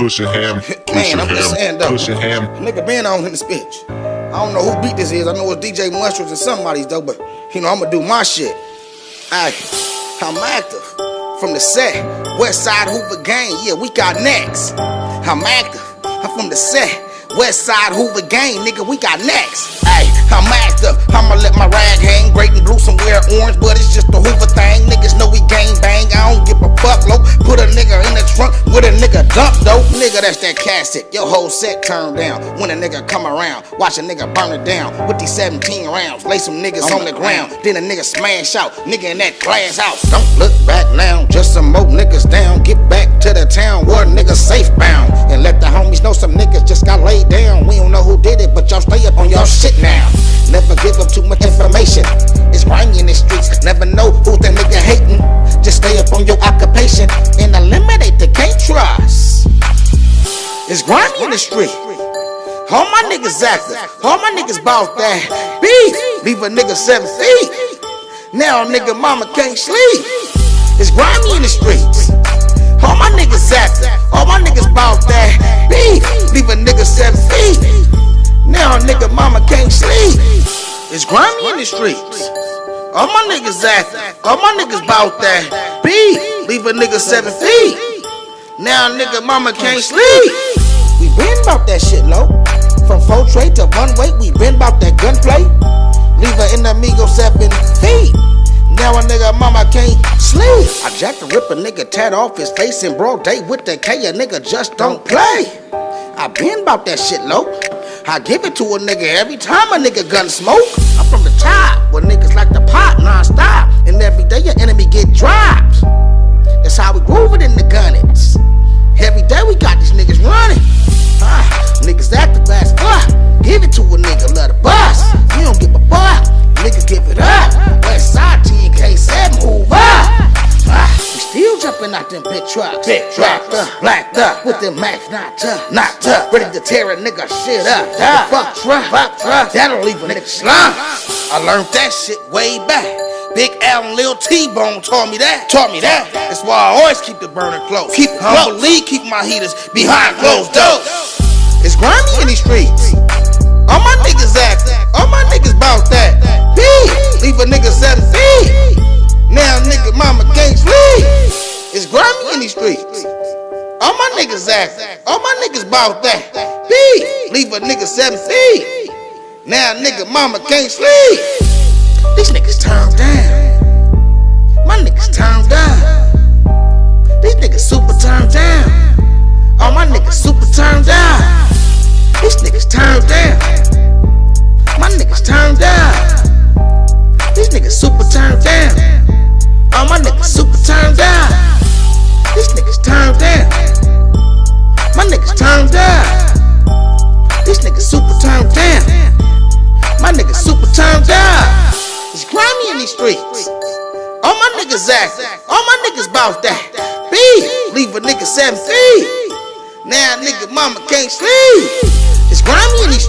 Cushion ham, Man, I'm just saying though. cushion ham. Nigga been on in this bitch. I don't know who beat this is. I know it's DJ Mushrooms and somebody's though, but you know I'ma do my shit. Aye, I'm active from the set. West Side Hoover Gang, yeah, we got next. I'm active. I'm from the set. West Side Hoover Gang, nigga, we got next. Ay, I'm active. I'ma let my rag hang. Great and blue, somewhere orange, but it's just a Hoover thing. Niggas know we gang bang. I don't give a fuck, low. Put a nigga in the trunk with a nigga dump, though. Nigga, that's that classic. Your whole set turned down. When a nigga come around, watch a nigga burn it down. With these 17 rounds, lay some niggas on the ground. Then a nigga smash out. Nigga in that glass house. Don't look back now, just some more niggas down. Get back to the town where niggas safe bound. And let the homies know some niggas just got laid down. We don't know who did it, but y'all stay up on y'all shit now. Never give up too much information. It's grimy in the streets. Never know It's grimy in the street. All my niggas active. All my niggas bout that beef. Leave a nigga seven feet. Now a nigga mama can't sleep. It's grimy in the streets. All my niggas active. All my niggas bout that beef. Leave a nigga seven feet. Now a nigga mama can't sleep. It's grimy in the streets. All my niggas active. All my niggas bout that beef. Leave a nigga seven feet. Now a nigga mama can't sleep. Been about that shit low. From four tray to one way, we been about that gunplay. Leave her in the Migo seven feet. Now a nigga mama can't sleep. I jacked the rip a nigga tat off his face in broad day with the K. A nigga just don't play. I been about that shit low. I give it to a nigga every time a nigga gun smoke. I'm from the top where niggas like the pot non-stop. And every day your enemy get dropped. That's how we grooving out them big trucks. Big trucks. Blacked up, blacked up. With them max not tough. Not tough. Ready to tear a nigga shit up. The fuck truck. Fuck truck. That'll leave a nigga slump. I learned that shit way back. Big Al and Lil T-Bone taught me that. Taught me that. That's why I always keep the burner close. Keep it close. Believe keep my heaters behind closed doors. It's grimy in these streets. All my in streets. All my niggas act. All my niggas bout that. Beat. Leave a nigga seven feet. Now nigga mama can't sleep. These niggas turned down. My niggas turned down. Turned down. My niggas super turned down. It's grimy in these streets. All my niggas act. All my niggas bout that. B. Leave a nigga seven feet. Now nigga mama can't sleep. It's grimy in these